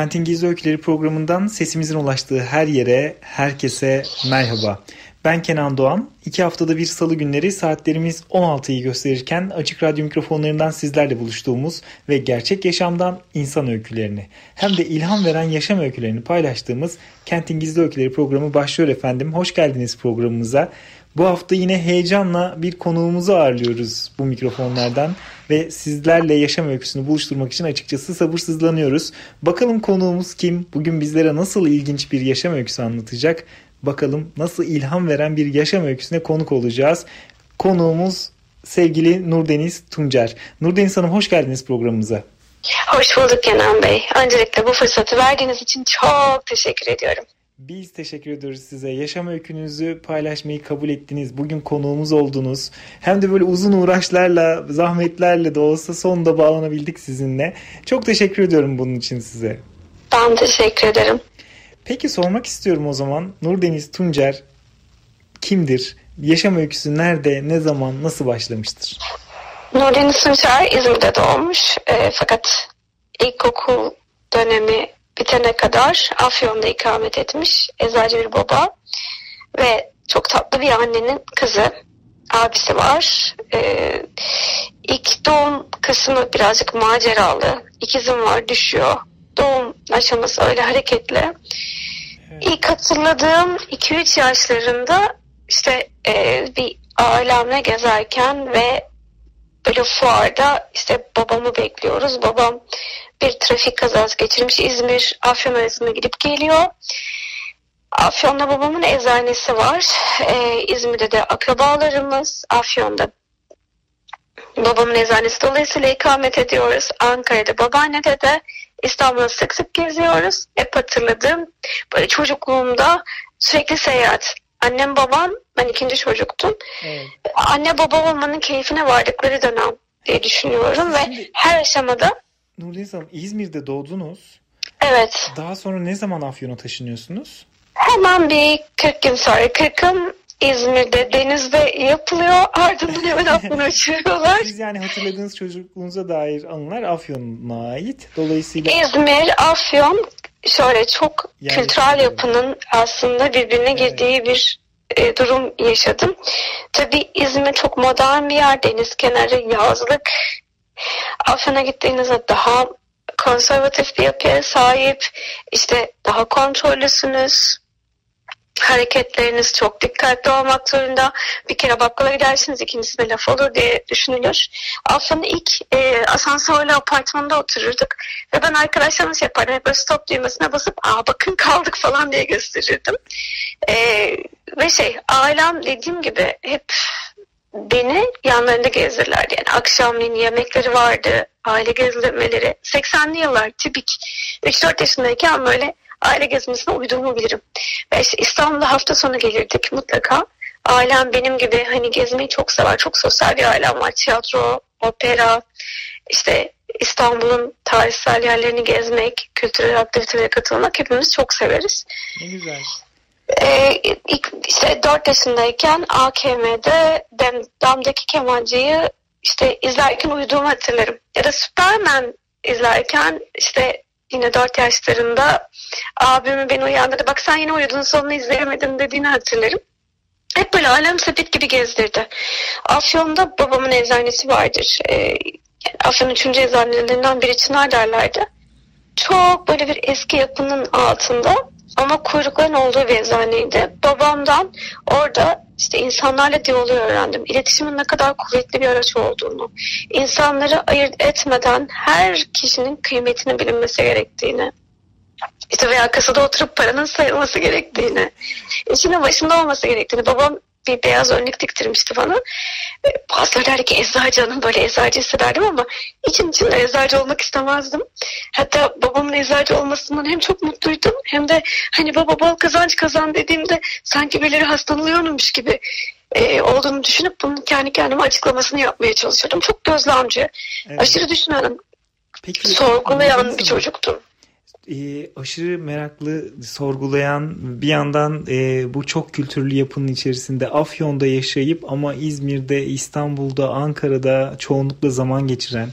Kentin Gizli Öyküleri programından sesimizin ulaştığı her yere, herkese merhaba. Ben Kenan Doğan. İki haftada bir salı günleri saatlerimiz 16'yı gösterirken açık radyo mikrofonlarından sizlerle buluştuğumuz ve gerçek yaşamdan insan öykülerini hem de ilham veren yaşam öykülerini paylaştığımız Kentin Gizli Öyküleri programı başlıyor efendim. Hoş geldiniz programımıza. Bu hafta yine heyecanla bir konuğumuzu ağırlıyoruz bu mikrofonlardan ve sizlerle yaşam öyküsünü buluşturmak için açıkçası sabırsızlanıyoruz. Bakalım konuğumuz kim? Bugün bizlere nasıl ilginç bir yaşam öyküsü anlatacak? Bakalım nasıl ilham veren bir yaşam öyküsüne konuk olacağız. Konuğumuz sevgili Nurdeniz Tuncer. Nurdeniz Hanım hoş geldiniz programımıza. Hoş bulduk Kenan Bey. Öncelikle bu fırsatı verdiğiniz için çok teşekkür ediyorum. Biz teşekkür ediyoruz size. Yaşam öykünüzü paylaşmayı kabul ettiniz. Bugün konuğumuz oldunuz. Hem de böyle uzun uğraşlarla, zahmetlerle de olsa sonunda bağlanabildik sizinle. Çok teşekkür ediyorum bunun için size. Ben teşekkür ederim. Peki sormak istiyorum o zaman. Nurdeniz Tuncer kimdir? Yaşam öyküsü nerede, ne zaman, nasıl başlamıştır? Nurdeniz Tuncer İzmir'de doğmuş. E, fakat ilkokul dönemi bitene kadar Afyon'da ikamet etmiş eczacı bir baba ve çok tatlı bir annenin kızı abisi var. Ee, ilk doğum kısmı birazcık maceralı. İkizim var düşüyor. Doğum aşaması öyle hareketli. İlk hatırladığım 2-3 yaşlarında işte e, bir ailemle gezerken ve böyle fuarda işte babamı bekliyoruz. Babam bir trafik kazası geçirmiş. İzmir Afyon arasında gidip geliyor. Afyon'da babamın eczanesi var. Ee, İzmir'de de akrabalarımız. Afyon'da babamın eczanesi dolayısıyla ikamet ediyoruz. Ankara'da babaannede de İstanbul'a sık sık geziyoruz. Hep hatırladığım böyle çocukluğumda sürekli seyahat. Annem babam ben ikinci çocuktum. Evet. Anne baba olmanın keyfine vardıkları dönem diye düşünüyorum ve her aşamada Nurliz Hanım İzmir'de doğdunuz. Evet. Daha sonra ne zaman Afyon'a taşınıyorsunuz? Hemen bir 40 gün sonra. 40'ım İzmir'de denizde yapılıyor. Ardından hemen Afyon'a uçuruyorlar. Siz yani hatırladığınız çocukluğunuza dair anılar Afyon'a ait. Dolayısıyla... İzmir, Afyon şöyle çok yani kültürel yapının aslında birbirine girdiği evet. bir e, durum yaşadım. Tabii İzmir çok modern bir yer. Deniz kenarı, yazlık. Afyon'a gittiğinizde daha konservatif bir yapıya sahip, işte daha kontrollüsünüz, hareketleriniz çok dikkatli olmak zorunda. Bir kere bakkala gidersiniz ikincisi de laf olur diye düşünülür. Afyon'da ilk e, asansörlü apartmanda otururduk ve ben arkadaşlarımla şey yapardım. Hep böyle stop düğmesine basıp aa bakın kaldık falan diye gösterirdim. E, ve şey ailem dediğim gibi hep beni yanlarında gezdirirlerdi. Yani akşamleyin yemekleri vardı, aile gezdirmeleri. 80'li yıllar tipik. 3-4 yaşındayken böyle aile gezmesine uyduğumu bilirim. Ve işte İstanbul'da hafta sonu gelirdik mutlaka. Ailem benim gibi hani gezmeyi çok sever. Çok sosyal bir ailem var. Tiyatro, opera, işte İstanbul'un tarihsel yerlerini gezmek, kültürel aktivitelere katılmak hepimiz çok severiz. Ne güzel. Ee, ilk, işte 4 yaşındayken AKM'de damdaki kemancıyı işte izlerken uyuduğumu hatırlarım. Ya da Superman izlerken işte yine 4 yaşlarında abimi beni uyandırdı. Bak sen yine uyudun sonunu izleyemedin dediğini hatırlarım. Hep böyle alem sepet gibi gezdirdi. Afyon'da babamın eczanesi vardır. Ee, Afyon 3. eczanelerinden biri Çınar derlerdi. Çok böyle bir eski yapının altında ama kuyrukların olduğu bir eczaneydi. Babamdan orada işte insanlarla diyaloğu öğrendim. İletişimin ne kadar kuvvetli bir araç olduğunu, insanları ayırt etmeden her kişinin kıymetini bilinmesi gerektiğini, işte veya kasada oturup paranın sayılması gerektiğini, işinin başında olması gerektiğini. Babam bir beyaz önlük diktirmişti bana. Derdi ki eczacı hanım böyle eczacı hissederdim ama için içinde eczacı olmak istemezdim. Hatta babamın eczacı olmasından hem çok mutluydum hem de hani baba bol kazanç kazan dediğimde sanki birileri hastalanıyormuş gibi e, olduğunu düşünüp bunun kendi kendime açıklamasını yapmaya çalışıyordum. Çok gözlemci, evet. aşırı düşünen, Peki, sorgulayan bir çocuktum e, aşırı meraklı, sorgulayan bir yandan e, bu çok kültürlü yapının içerisinde Afyon'da yaşayıp ama İzmir'de, İstanbul'da, Ankara'da çoğunlukla zaman geçiren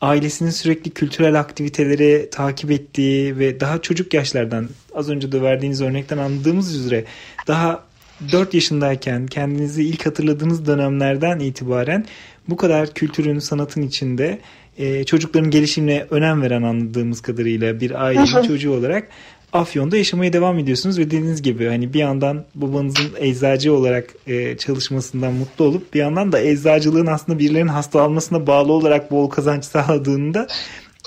ailesinin sürekli kültürel aktiviteleri takip ettiği ve daha çocuk yaşlardan az önce de verdiğiniz örnekten anladığımız üzere daha 4 yaşındayken kendinizi ilk hatırladığınız dönemlerden itibaren bu kadar kültürün, sanatın içinde e, çocukların gelişimine önem veren anladığımız kadarıyla bir ailenin çocuğu olarak Afyon'da yaşamaya devam ediyorsunuz ve dediğiniz gibi hani bir yandan babanızın eczacı olarak e, çalışmasından mutlu olup bir yandan da eczacılığın aslında birilerinin hasta almasına bağlı olarak bol kazanç sağladığında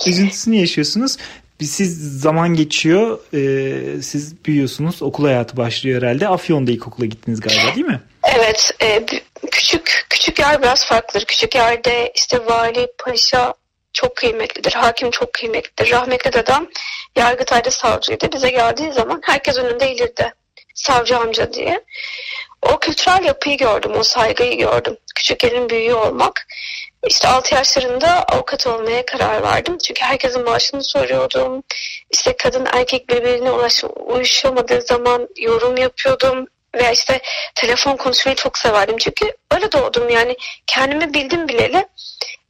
üzüntüsünü yaşıyorsunuz. Siz zaman geçiyor, e, siz büyüyorsunuz, okul hayatı başlıyor herhalde. Afyon'da ilkokula gittiniz galiba değil mi? Evet, e, küçük küçük yer biraz farklıdır. Küçük yerde işte vali, paşa çok kıymetlidir. Hakim çok kıymetlidir. Rahmetli dedem Yargıtay'da savcıydı. Bize geldiği zaman herkes önünde eğilirdi. Savcı amca diye. O kültürel yapıyı gördüm, o saygıyı gördüm. Küçük yerin büyüğü olmak. İşte 6 yaşlarında avukat olmaya karar verdim. Çünkü herkesin maaşını soruyordum. İşte kadın erkek birbirine ulaş, uyuşamadığı zaman yorum yapıyordum veya işte telefon konuşmayı çok severdim. Çünkü öyle doğdum yani kendimi bildim bileli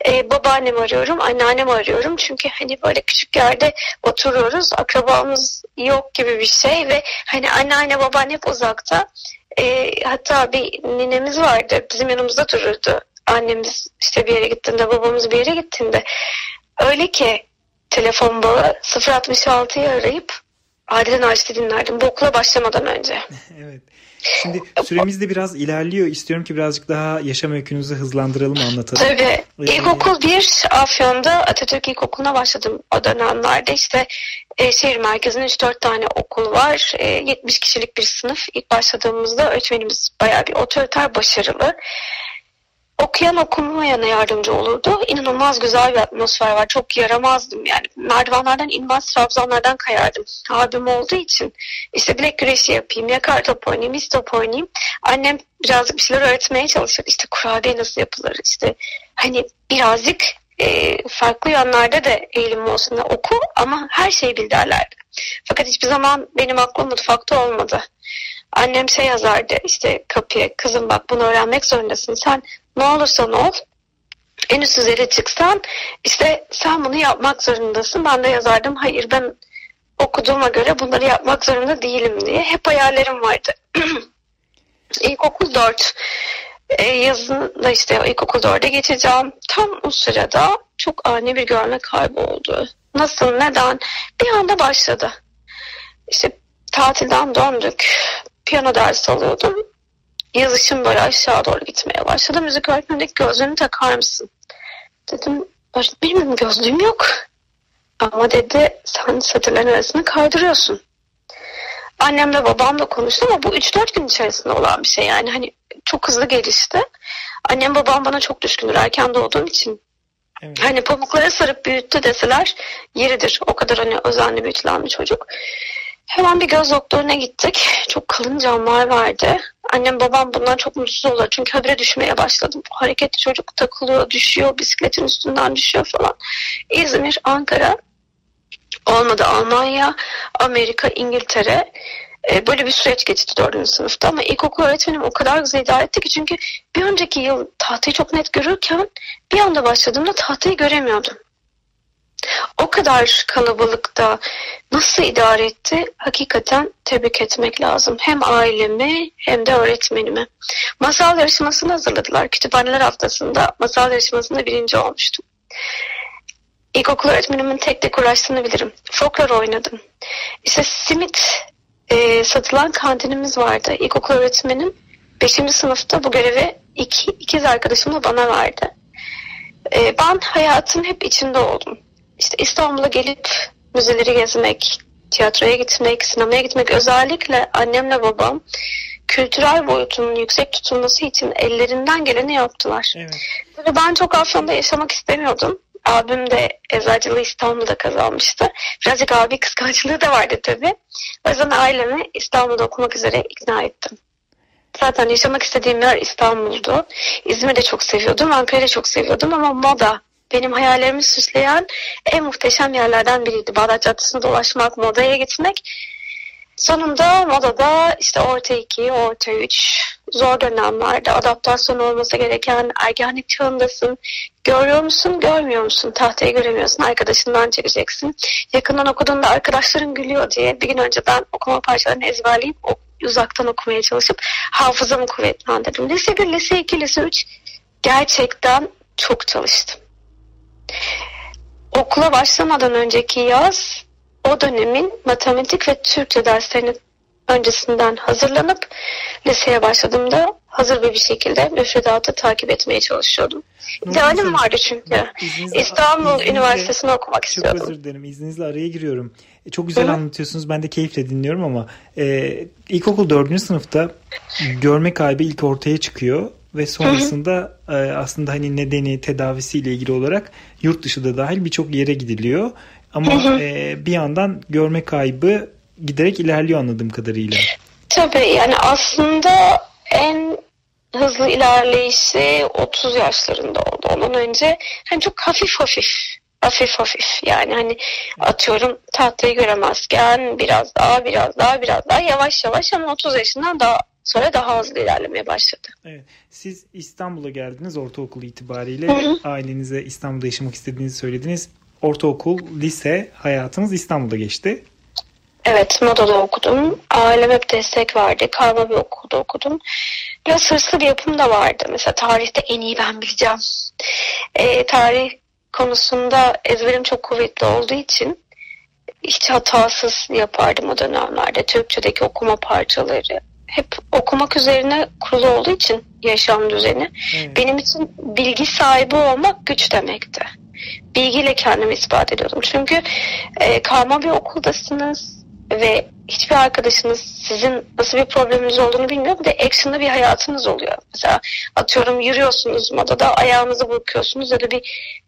e, babaannemi arıyorum, anneannemi arıyorum. Çünkü hani böyle küçük yerde oturuyoruz, akrabamız yok gibi bir şey ve hani anneanne babaanne hep uzakta. E, hatta bir ninemiz vardı, bizim yanımızda dururdu. Annemiz işte bir yere gittiğinde, babamız bir yere gittiğinde. Öyle ki telefon bağı 066'yı arayıp Adile Naşit'i dinlerdim bu okula başlamadan önce. evet. Şimdi süremiz de biraz ilerliyor. İstiyorum ki birazcık daha yaşam öykünüzü hızlandıralım, anlatalım. Tabii. Ee, İlkokul 1 Afyon'da Atatürk İlkokulu'na başladım o dönemlerde. İşte e, şehir merkezinde 3-4 tane okul var. E, 70 kişilik bir sınıf. İlk başladığımızda öğretmenimiz bayağı bir otoriter, başarılı okuyan okumaya yardımcı olurdu. İnanılmaz güzel bir atmosfer var. Çok yaramazdım yani. Merdivenlerden inmez, trabzanlardan kayardım. Abim olduğu için işte bilek güreşi yapayım, ya kartop oynayayım, istop oynayayım. Annem birazcık bir şeyler öğretmeye çalışır. İşte kurabiye nasıl yapılır, işte hani birazcık e, farklı yönlerde de eğilim olsun oku ama her şeyi bil derlerdi. Fakat hiçbir zaman benim aklım mutfakta olmadı. Annem şey yazardı işte kapıya kızım bak bunu öğrenmek zorundasın sen ne olursan ol en üst düzeye çıksan işte sen bunu yapmak zorundasın. Ben de yazardım hayır ben okuduğuma göre bunları yapmak zorunda değilim diye. Hep hayallerim vardı. İlkokul 4 e, yazında işte ilkokul 4'e geçeceğim. Tam o sırada çok ani bir görme kaybı oldu. Nasıl, neden? Bir anda başladı. İşte tatilden döndük. Piyano dersi alıyordum yazışım böyle aşağı doğru gitmeye başladı. Müzik öğretmenindeki gözlüğünü takar mısın? Dedim benim gözlüğüm yok. Ama dedi sen satırların arasını kaydırıyorsun. Annemle babamla konuştum ama bu 3-4 gün içerisinde olan bir şey yani hani çok hızlı gelişti. Annem babam bana çok düşkündür erken doğduğum için. Evet. Hani pamuklara sarıp büyüttü deseler yeridir. O kadar hani özenli büyütülen bir çocuk. Hemen bir göz doktoruna gittik. Çok kalın camlar vardı. Annem babam bundan çok mutsuz olur. Çünkü habire düşmeye başladım. Hareketli çocuk takılıyor, düşüyor, bisikletin üstünden düşüyor falan. İzmir, Ankara, olmadı Almanya, Amerika, İngiltere. E, böyle bir süreç geçti dördüncü sınıfta ama ilkokul öğretmenim o kadar güzel idare etti ki çünkü bir önceki yıl tahtayı çok net görürken bir anda başladığımda tahtayı göremiyordum o kadar kalabalıkta nasıl idare etti hakikaten tebrik etmek lazım. Hem ailemi hem de öğretmenimi. Masal yarışmasını hazırladılar. Kütüphaneler haftasında masal yarışmasında birinci olmuştum. İlkokul öğretmenimin tek tek uğraştığını bilirim. Folklor oynadım. İşte simit e, satılan kantinimiz vardı. İlkokul öğretmenim 5. sınıfta bu görevi iki, ikiz arkadaşımla bana verdi. E, ben hayatın hep içinde oldum işte İstanbul'a gelip müzeleri gezmek, tiyatroya gitmek, sinemaya gitmek özellikle annemle babam kültürel boyutunun yüksek tutulması için ellerinden geleni yaptılar. Evet. ben çok Afyon'da yaşamak istemiyordum. Abim de eczacılığı İstanbul'da kazanmıştı. Birazcık abi kıskançlığı da vardı tabii. O yüzden ailemi İstanbul'da okumak üzere ikna ettim. Zaten yaşamak istediğim yer İstanbul'du. İzmir'i de çok seviyordum, Ankara'yı da çok seviyordum ama moda benim hayallerimi süsleyen en muhteşem yerlerden biriydi. Bağdat Caddesi'nde dolaşmak, modaya gitmek Sonunda modada işte orta 2, orta 3 zor dönemlerde adaptasyon olması gereken ergenlik çağındasın. Görüyor musun, görmüyor musun? Tahtayı göremiyorsun, arkadaşından çekeceksin. Yakından okuduğunda arkadaşların gülüyor diye bir gün önceden okuma parçalarını ezberleyip uzaktan okumaya çalışıp hafızamı kuvvetlendirdim. Lise 1, lise 2, lise 3 gerçekten çok çalıştım. Okula başlamadan önceki yaz o dönemin matematik ve Türkçe derslerini öncesinden hazırlanıp liseye başladığımda hazır bir şekilde müfredatı takip etmeye çalışıyordum. İdealim vardı çünkü. İzninizle, İstanbul izninizle, Üniversitesi'ni okumak istiyordum. Çok özür dilerim. İzninizle araya giriyorum. E, çok güzel Hı-hı. anlatıyorsunuz. Ben de keyifle dinliyorum ama e, ilkokul dördüncü sınıfta görme kaybı ilk ortaya çıkıyor ve sonrasında e, aslında hani nedeni tedavisiyle ilgili olarak yurt dışı da dahil birçok yere gidiliyor. Ama e, bir yandan görme kaybı giderek ilerliyor anladığım kadarıyla. Tabii yani aslında en hızlı ilerleyişi 30 yaşlarında oldu. Ondan önce hani çok hafif hafif hafif hafif yani hani atıyorum tahtayı göremezken biraz daha biraz daha biraz daha yavaş yavaş ama 30 yaşından daha sonra daha hızlı ilerlemeye başladı. Evet. Siz İstanbul'a geldiniz ortaokul itibariyle. Hı hı. Ailenize İstanbul'da yaşamak istediğinizi söylediniz ortaokul, lise hayatınız İstanbul'da geçti. Evet, Moda'da okudum. Ailem hep destek verdi. Karma bir okulda okudum. Biraz hırslı bir yapım da vardı. Mesela tarihte en iyi ben bileceğim. E, tarih konusunda ezberim çok kuvvetli olduğu için hiç hatasız yapardım o dönemlerde. Türkçedeki okuma parçaları. Hep okumak üzerine kurulu olduğu için yaşam düzeni. Evet. Benim için bilgi sahibi olmak güç demekti bilgiyle kendimi ispat ediyordum. Çünkü e, karma bir okuldasınız ve hiçbir arkadaşınız sizin nasıl bir probleminiz olduğunu bilmiyor. Bir de action'da bir hayatınız oluyor. Mesela atıyorum yürüyorsunuz modada ayağınızı burkuyorsunuz ya da bir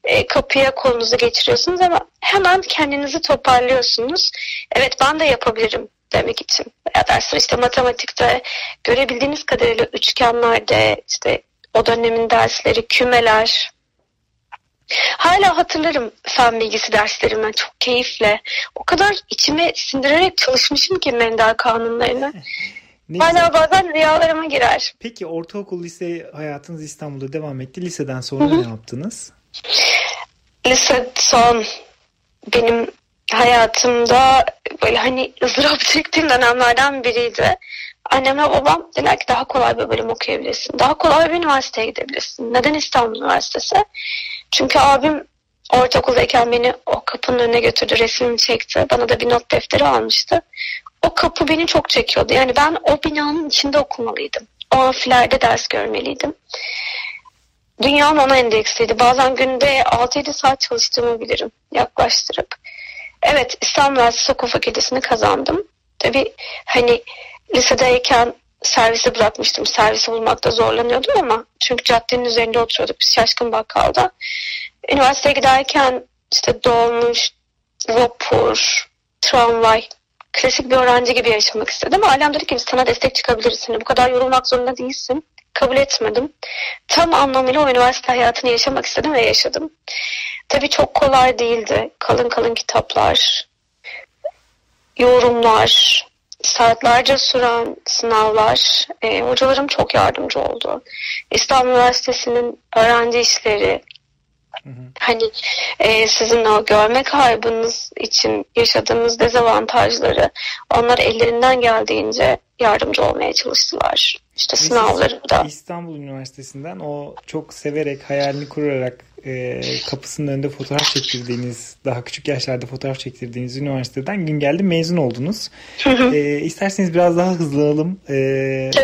e, kapıya kolunuzu geçiriyorsunuz ama hemen kendinizi toparlıyorsunuz. Evet ben de yapabilirim demek için. Veya dersler işte matematikte görebildiğiniz kadarıyla üçgenlerde işte o dönemin dersleri, kümeler, Hala hatırlarım fen bilgisi derslerimden çok keyifle. O kadar içime sindirerek çalışmışım ki Mendel kanunlarını. Ne Hala bazen rüyalarıma girer. Peki ortaokul lise hayatınız İstanbul'da devam etti. Liseden sonra Hı-hı. ne yaptınız? Lise son benim hayatımda böyle hani ızdırap çektiğim dönemlerden biriydi. Annem ve babam dediler ki daha kolay bir bölüm okuyabilirsin. Daha kolay bir üniversiteye gidebilirsin. Neden İstanbul Üniversitesi? Çünkü abim ortaokuldayken beni o kapının önüne götürdü, resmimi çekti. Bana da bir not defteri almıştı. O kapı beni çok çekiyordu. Yani ben o binanın içinde okumalıydım. O amfilerde ders görmeliydim. Dünyam ona endeksliydi. Bazen günde 6-7 saat çalıştığımı bilirim yaklaştırıp. Evet İstanbul Üniversitesi Hukuk Fakültesini kazandım. Tabii hani lisedeyken servisi bırakmıştım. Servisi bulmakta zorlanıyordum ama çünkü caddenin üzerinde oturuyorduk biz Şaşkın Bakkal'da. Üniversiteye giderken işte dolmuş, vapur, tramvay, klasik bir öğrenci gibi yaşamak istedim. Ailem dedi ki sana destek çıkabiliriz. Hani bu kadar yorulmak zorunda değilsin. Kabul etmedim. Tam anlamıyla o üniversite hayatını yaşamak istedim ve yaşadım. Tabii çok kolay değildi. Kalın kalın kitaplar, yorumlar, saatlerce süren sınavlar, e, hocalarım çok yardımcı oldu. İstanbul Üniversitesi'nin öğrenci işleri, hı hı. hani e, sizin o görme kaybınız için yaşadığımız dezavantajları onlar ellerinden geldiğince yardımcı olmaya çalıştılar. İşte sınavlarında. İstanbul Üniversitesi'nden o çok severek, hayalini kurarak e, kapısının önünde fotoğraf çektirdiğiniz, daha küçük yaşlarda fotoğraf çektirdiğiniz üniversiteden gün geldi mezun oldunuz. e, isterseniz biraz daha hızlanalım. E,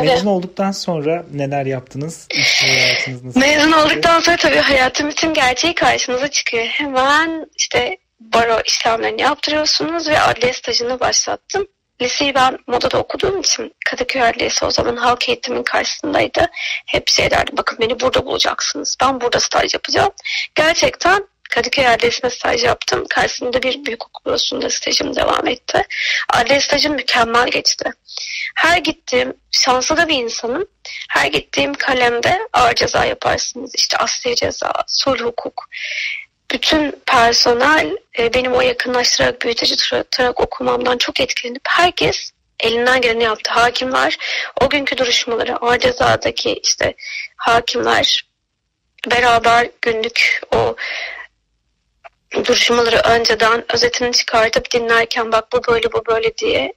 mezun olduktan sonra neler yaptınız? nasıl mezun çıktı? olduktan sonra tabii hayatın bütün gerçeği karşınıza çıkıyor. Hemen işte baro işlemlerini yaptırıyorsunuz ve adliye stajını başlattım. Liseyi ben modada okuduğum için Kadıköy Adliyesi o zaman halk eğitimin karşısındaydı. Hep şey derdi bakın beni burada bulacaksınız. Ben burada staj yapacağım. Gerçekten Kadıköy Adliyesi'ne staj yaptım. Karşısında bir büyük okul bürosunda stajım devam etti. Adliye stajım mükemmel geçti. Her gittiğim, şanslı da bir insanım. Her gittiğim kalemde ağır ceza yaparsınız. İşte asliye ceza, sulh hukuk. Bütün personel e, benim o yakınlaştırarak, büyüteci tutarak okumamdan çok etkilenip herkes elinden geleni yaptı. Hakimler o günkü duruşmaları, ağır cezadaki işte hakimler beraber günlük o duruşmaları önceden özetini çıkartıp dinlerken bak bu böyle bu böyle diye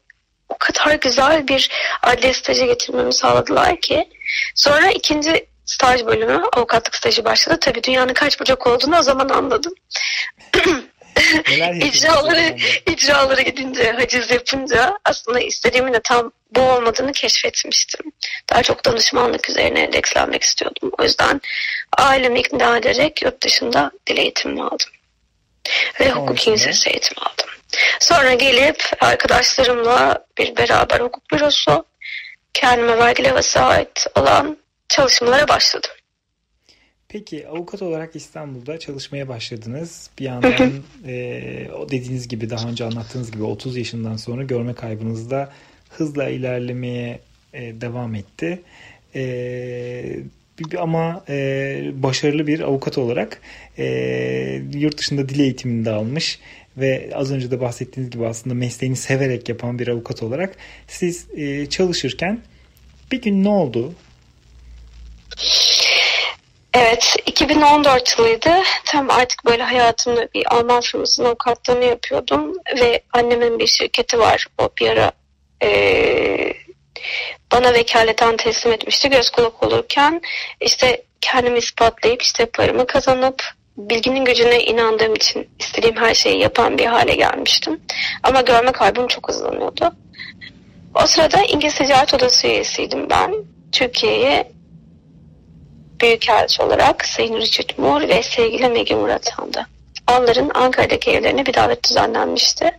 o kadar güzel bir adliye stajı getirmemi sağladılar ki sonra ikinci staj bölümü avukatlık stajı başladı. Tabii dünyanın kaç bucak olduğunu o zaman anladım. icraları, icraları gidince, haciz yapınca aslında istediğimin de tam bu olmadığını keşfetmiştim. Daha çok danışmanlık üzerine endekslenmek istiyordum. O yüzden ailemi ikna ederek yurt dışında dil eğitimi aldım. Ve hukuki lisesi eğitimi aldım. Sonra gelip arkadaşlarımla bir beraber hukuk bürosu kendime vergi levhası ait olan çalışmalara başladım. Peki avukat olarak İstanbul'da çalışmaya başladınız. Bir yandan e, o dediğiniz gibi daha önce anlattığınız gibi 30 yaşından sonra görme kaybınızda hızla ilerlemeye e, devam etti. E, ama e, başarılı bir avukat olarak e, yurt dışında dil eğitimini de almış ve az önce de bahsettiğiniz gibi aslında mesleğini severek yapan bir avukat olarak siz e, çalışırken bir gün ne oldu? Evet, 2014 yılıydı. Tam artık böyle hayatımda bir Alman firmasının avukatlığını yapıyordum ve annemin bir şirketi var. O bir ara e, bana vekaleten teslim etmişti göz kulak olurken. işte kendimi ispatlayıp işte paramı kazanıp bilginin gücüne inandığım için istediğim her şeyi yapan bir hale gelmiştim. Ama görme kaybım çok hızlanıyordu. O sırada İngiliz Ticaret Odası üyesiydim ben. Türkiye'ye Büyükelçi olarak Sayın Richard Moore ve sevgili Maggie Murat Han'da. Onların Ankara'daki evlerine bir davet düzenlenmişti.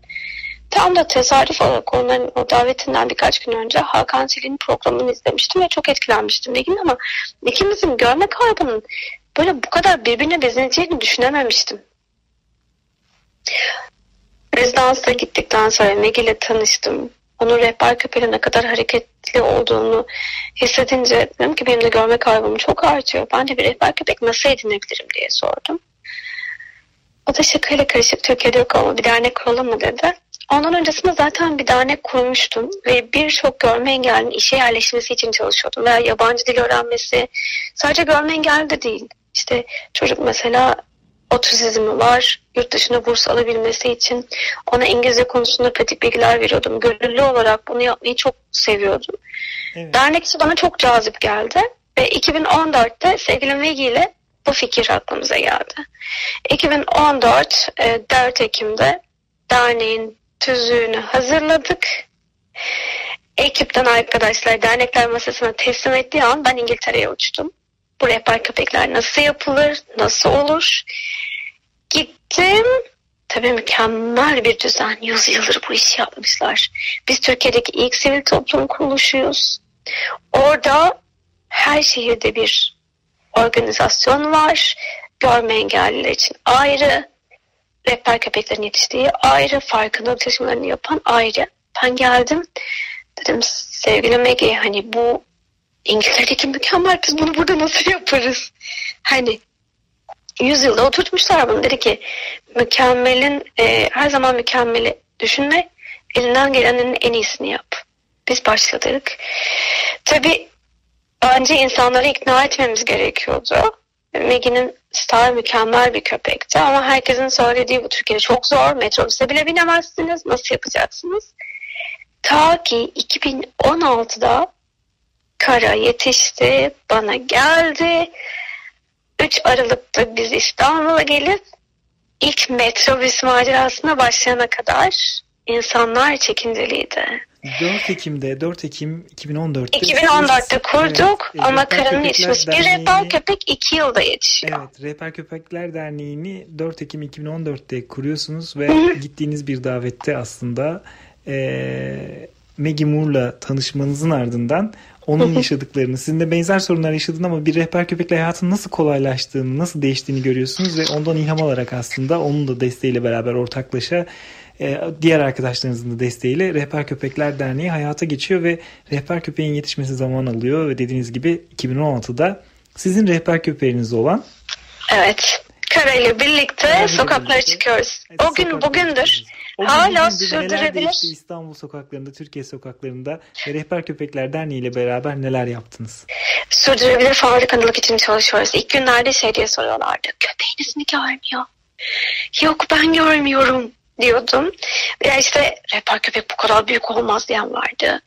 Tam da tesadüf olarak onların o davetinden birkaç gün önce Hakan Selin'in programını izlemiştim ve çok etkilenmiştim gün ama ikimizin görme kaybının böyle bu kadar birbirine benzeyeceğini düşünememiştim. Rezidansa gittikten sonra ile tanıştım. Onun rehber köpeğiyle ne kadar hareketli olduğunu hissedince dedim ki benim de görme kaybım çok artıyor. Ben de bir rehber köpek nasıl edinebilirim diye sordum. O da şakayla karışık Türkiye'de yok ama bir dernek kuralım mı dedi. Ondan öncesinde zaten bir dernek kurmuştum ve birçok görme engellinin işe yerleşmesi için çalışıyordum. Veya yabancı dil öğrenmesi, sadece görme engelli de değil. İşte çocuk mesela otizmi var. Yurt dışına burs alabilmesi için ona İngilizce konusunda pratik bilgiler veriyordum. Gönüllü olarak bunu yapmayı çok seviyordum. Evet. Dernek bana çok cazip geldi. Ve 2014'te sevgilim Vegi ile bu fikir aklımıza geldi. 2014 4 e, Ekim'de derneğin tüzüğünü hazırladık. Ekipten arkadaşlar dernekler masasına teslim ettiği an ben İngiltere'ye uçtum. Bu rehber köpekler nasıl yapılır, nasıl olur? Gittim. Tabii mükemmel bir düzen. Yüz yıldır bu işi yapmışlar. Biz Türkiye'deki ilk sivil toplum kuruluşuyuz. Orada her şehirde bir organizasyon var. Görme engelliler için ayrı, rehber köpeklerin yetiştiği ayrı, farkındalık çalışmalarını yapan ayrı. Ben geldim, dedim sevgili Maggie hani bu İngiltere'deki mükemmel biz bunu burada nasıl yaparız? Hani yüzyılda oturtmuşlar bunu. Dedi ki mükemmelin e, her zaman mükemmeli düşünme elinden gelenin en iyisini yap. Biz başladık. Tabi önce insanları ikna etmemiz gerekiyordu. Maggie'nin Star mükemmel bir köpekti ama herkesin söylediği bu Türkiye'de çok zor. Metrobüse bile binemezsiniz. Nasıl yapacaksınız? Ta ki 2016'da Kara yetişti, bana geldi. 3 Aralık'ta biz İstanbul'a gelip ilk metrobüs macerasına başlayana kadar insanlar çekinceliydi. 4 Ekim'de 4 Ekim 2014'te 2014'te kurduk evet, ama karının yetişmesi. Bir rehber köpek 2 yılda yetişiyor. Evet Rehber Köpekler Derneği'ni 4 Ekim 2014'te kuruyorsunuz ve Hı-hı. gittiğiniz bir davette aslında e, Maggie Moore'la tanışmanızın ardından onun yaşadıklarını, sizin de benzer sorunlar yaşadığını ama bir rehber köpekle hayatın nasıl kolaylaştığını, nasıl değiştiğini görüyorsunuz ve ondan ilham alarak aslında onun da desteğiyle beraber ortaklaşa e, diğer arkadaşlarınızın da desteğiyle Rehber Köpekler Derneği hayata geçiyor ve rehber köpeğin yetişmesi zaman alıyor ve dediğiniz gibi 2016'da sizin rehber köpeğiniz olan Evet. Kara ile birlikte Kara sokaklara birlikte. çıkıyoruz. Evet, o gün bugündür. O Hala sürdürebilir. İstanbul sokaklarında, Türkiye sokaklarında Rehber Köpekler Derneği ile beraber neler yaptınız? Sürdürebilir fabrikalık için çalışıyoruz. İlk günlerde şey diye soruyorlardı. Köpeğiniz mi görmüyor? Yok ben görmüyorum diyordum. Veya işte rehber köpek bu kadar büyük olmaz diyen vardı.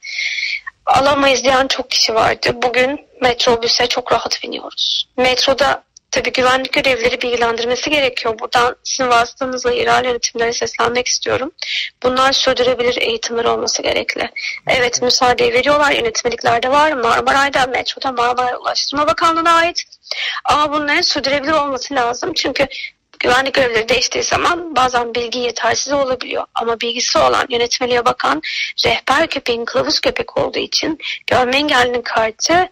Alamayız diyen çok kişi vardı. Bugün metrobüse çok rahat biniyoruz. Metroda tabii güvenlik görevlileri bilgilendirmesi gerekiyor. Buradan sizin vasıtanızla yerel yönetimlere seslenmek istiyorum. Bunlar sürdürebilir eğitimler olması gerekli. Evet müsaade veriyorlar. Yönetmeliklerde var. Marmaray'da, metroda Marmaray Ulaştırma Bakanlığı'na ait. Ama bunların sürdürülebilir olması lazım. Çünkü güvenlik görevleri değiştiği zaman bazen bilgi yetersiz olabiliyor. Ama bilgisi olan yönetmeliğe bakan rehber köpeğin kılavuz köpek olduğu için görme engellinin kartı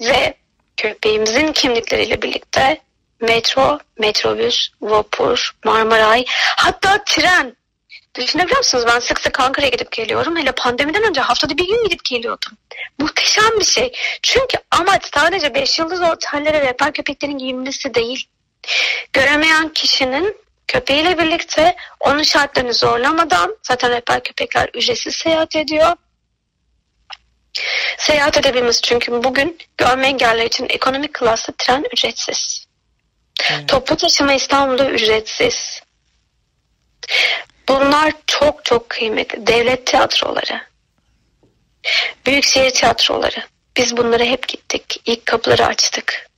ve köpeğimizin kimlikleriyle birlikte metro, metrobüs, vapur, Marmaray hatta tren Düşünebiliyor musunuz? Ben sık sık Ankara'ya gidip geliyorum. Hele pandemiden önce haftada bir gün gidip geliyordum. Muhteşem bir şey. Çünkü amaç sadece 5 yıldız otellere rehber köpeklerin giyinmesi değil. Göremeyen kişinin köpeğiyle birlikte onun şartlarını zorlamadan zaten rehber köpekler ücretsiz seyahat ediyor. Seyahat edebilmemiz çünkü bugün görme engelliler için ekonomik klaslı tren ücretsiz. Evet. Toplu taşıma İstanbul'da ücretsiz. Bunlar çok çok kıymetli. Devlet tiyatroları, büyükşehir tiyatroları. Biz bunlara hep gittik. İlk kapıları açtık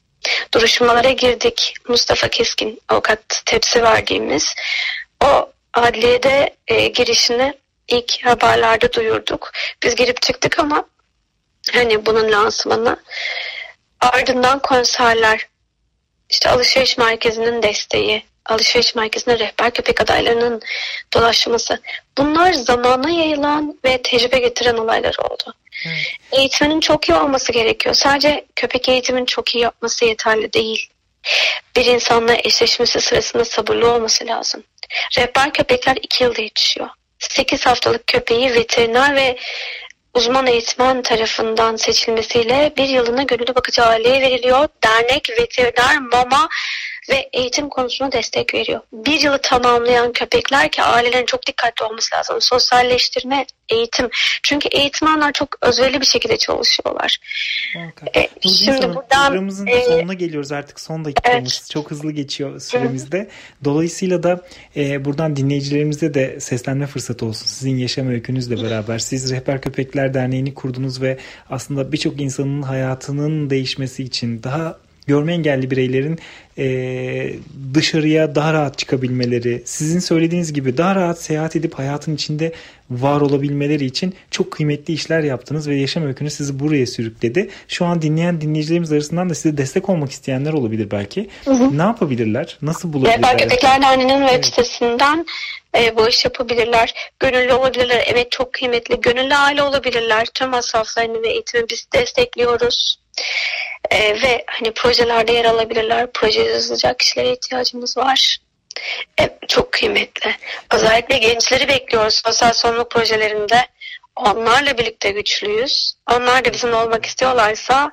duruşmalara girdik. Mustafa Keskin avukat tepsi verdiğimiz o adliyede e, girişini ilk haberlerde duyurduk. Biz girip çıktık ama hani bunun lansmanı ardından konserler işte alışveriş merkezinin desteği alışveriş merkezine rehber köpek adaylarının dolaşması bunlar zamana yayılan ve tecrübe getiren olaylar oldu. Evet. Eğitmenin çok iyi olması gerekiyor. Sadece köpek eğitimin çok iyi yapması yeterli değil. Bir insanla eşleşmesi sırasında sabırlı olması lazım. Rehber köpekler iki yılda yetişiyor. 8 haftalık köpeği veteriner ve uzman eğitmen tarafından seçilmesiyle bir yılına gönüllü bakıcı aileye veriliyor. Dernek, veteriner, mama ve eğitim konusuna destek veriyor. Bir yılı tamamlayan köpekler ki ailelerin çok dikkatli olması lazım. Sosyalleştirme, eğitim. Çünkü eğitmenler çok özverili bir şekilde çalışıyorlar. E, şimdi buradan programımızın e, sonuna geliyoruz artık son dakikamız. Evet. Çok hızlı geçiyor süremizde. Dolayısıyla da e, buradan dinleyicilerimize de seslenme fırsatı olsun. Sizin yaşam öykünüzle beraber. Siz Rehber Köpekler Derneği'ni kurdunuz ve aslında birçok insanın hayatının değişmesi için daha görme engelli bireylerin e, dışarıya daha rahat çıkabilmeleri, sizin söylediğiniz gibi daha rahat seyahat edip hayatın içinde var olabilmeleri için çok kıymetli işler yaptınız ve yaşam öykünüz sizi buraya sürükledi. Şu an dinleyen dinleyicilerimiz arasından da size destek olmak isteyenler olabilir belki. Hı hı. Ne yapabilirler? Nasıl bulabilirler? Köpekler Derneği'nin web evet. sitesinden e, bağış yapabilirler. Gönüllü olabilirler. Evet çok kıymetli. Gönüllü aile olabilirler. Tüm masraflarını ve eğitimi biz destekliyoruz. E, ve hani projelerde yer alabilirler. Proje yazılacak kişilere ihtiyacımız var. E, çok kıymetli. Özellikle gençleri bekliyoruz sosyal sorumluluk projelerinde. Onlarla birlikte güçlüyüz. Onlar da bizimle olmak istiyorlarsa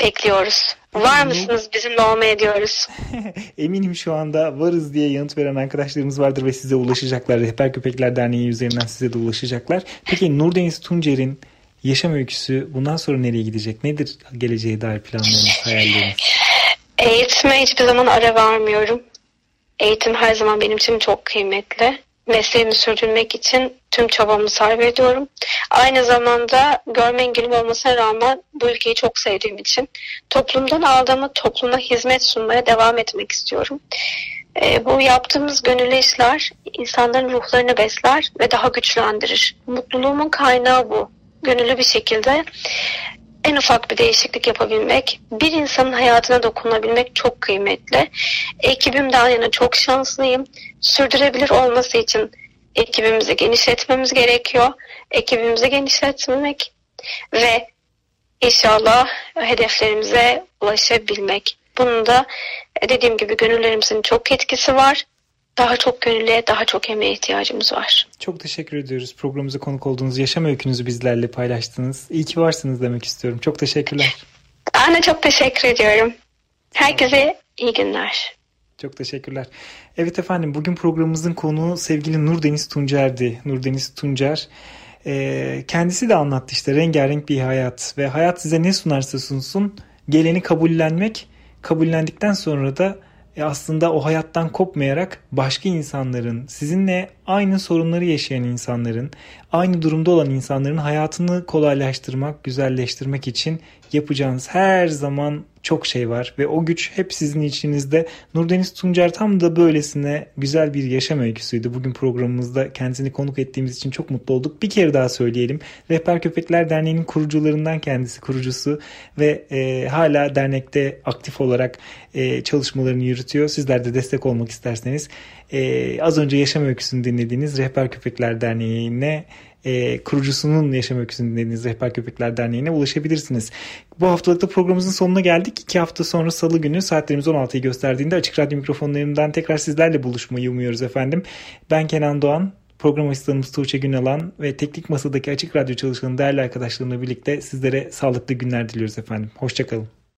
bekliyoruz. Var mısınız bizimle olmaya diyoruz. Eminim şu anda varız diye yanıt veren arkadaşlarımız vardır ve size ulaşacaklar. Rehber Köpekler Derneği üzerinden size de ulaşacaklar. Peki Nurdeniz Tuncer'in yaşam öyküsü bundan sonra nereye gidecek? Nedir geleceğe dair planlarınız, hayalleriniz? Eğitime hiçbir zaman ara vermiyorum. Eğitim her zaman benim için çok kıymetli. Mesleğimi sürdürmek için tüm çabamı sarf ediyorum. Aynı zamanda görme engelim olmasına rağmen bu ülkeyi çok sevdiğim için toplumdan aldığımı topluma hizmet sunmaya devam etmek istiyorum. E, bu yaptığımız gönüllü işler insanların ruhlarını besler ve daha güçlendirir. Mutluluğumun kaynağı bu gönüllü bir şekilde en ufak bir değişiklik yapabilmek, bir insanın hayatına dokunabilmek çok kıymetli. Ekibimden yana çok şanslıyım. Sürdürebilir olması için ekibimizi genişletmemiz gerekiyor. Ekibimizi genişletmek ve inşallah hedeflerimize ulaşabilmek. Bunun da dediğim gibi gönüllerimizin çok etkisi var. Daha çok gönülle, daha çok emeğe ihtiyacımız var. Çok teşekkür ediyoruz. Programımıza konuk olduğunuz yaşam öykünüzü bizlerle paylaştınız. İyi ki varsınız demek istiyorum. Çok teşekkürler. Ben de çok teşekkür ediyorum. Herkese iyi günler. Çok teşekkürler. Evet efendim bugün programımızın konuğu sevgili Nurdeniz Tuncer'di. Nurdeniz Tuncer e, kendisi de anlattı işte rengarenk bir hayat ve hayat size ne sunarsa sunsun geleni kabullenmek kabullendikten sonra da e aslında o hayattan kopmayarak başka insanların, sizinle aynı sorunları yaşayan insanların, aynı durumda olan insanların hayatını kolaylaştırmak, güzelleştirmek için yapacağınız her zaman çok şey var ve o güç hep sizin içinizde. Nurdeniz Tuncer tam da böylesine güzel bir yaşam öyküsüydü. Bugün programımızda kendisini konuk ettiğimiz için çok mutlu olduk. Bir kere daha söyleyelim. Rehber Köpekler Derneği'nin kurucularından kendisi kurucusu ve e, hala dernekte aktif olarak e, çalışmalarını yürütüyor. Sizler de destek olmak isterseniz e, az önce yaşam öyküsünü dinlediğiniz Rehber Köpekler Derneği'ne e, kurucusunun yaşam öyküsünü dinlediğiniz Rehber Köpekler Derneği'ne ulaşabilirsiniz. Bu haftalıkta programımızın sonuna geldik. İki hafta sonra salı günü saatlerimiz 16'yı gösterdiğinde açık radyo mikrofonlarından tekrar sizlerle buluşmayı umuyoruz efendim. Ben Kenan Doğan. Program asistanımız Tuğçe Günalan ve teknik masadaki açık radyo çalışanı değerli arkadaşlarımla birlikte sizlere sağlıklı günler diliyoruz efendim. Hoşçakalın.